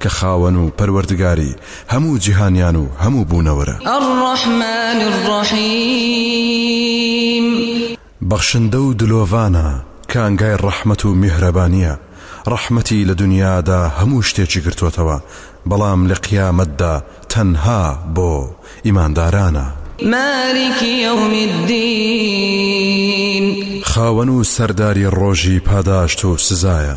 کە خاوەن و پەروەردگاری هەموو جیهانیان و هەموو بوونەوەرە. الرحمن الرحیم. بەخشندە و دلۆڤانە، کانگای ڕەحمەت و میهرەبانییە، ڕەحمەتی لە دونیادا هەموو شتێکی گرتۆتەوە، بەڵام لە قیامەتدا تەنها بۆ ئیماندارانە. مالک یوم الدین. خاوەن و سەرداری ڕۆژی پاداشت و سزایە.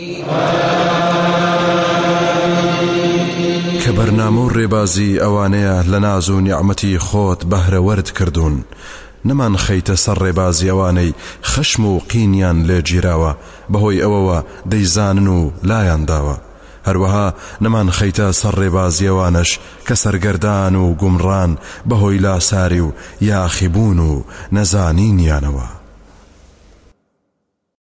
کە بەرنامە و ڕێبازی ئەوانەیە لە ناز و نیعمەتی خۆت بەهرەوەرت کردوون نەمانخەیتە سەر ڕێبازی ئەوانەی خەشم و قینیان لێ گیراوە بەهۆی ئەوەوە دەیزانن و لایان داوە هەروەها نەمانخەیتە سەر ڕێبازی ئەوانەش کە سەرگەردان و گومڕان بەهۆی لاساری و یاخیبوون و نەزانینیانەوە.